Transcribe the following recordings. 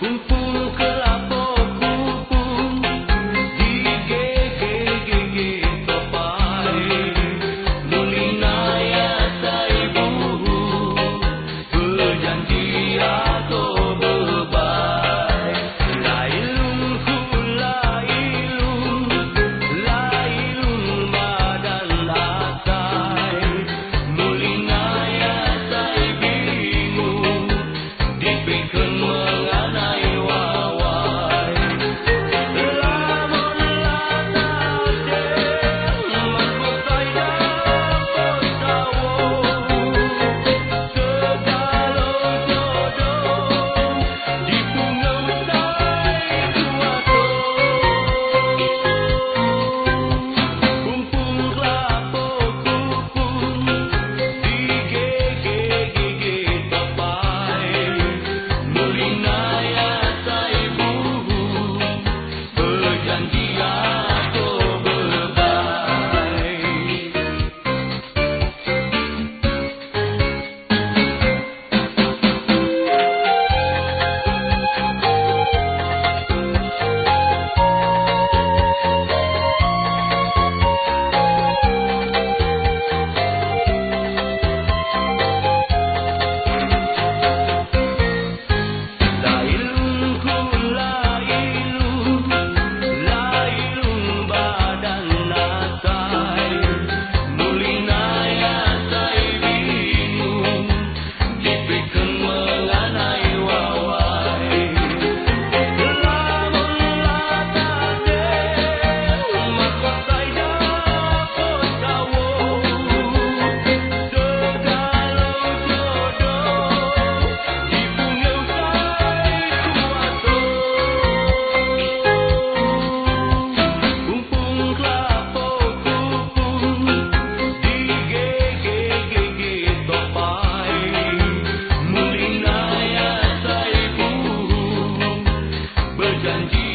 不服可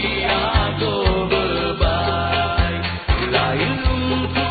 i berbaik Lain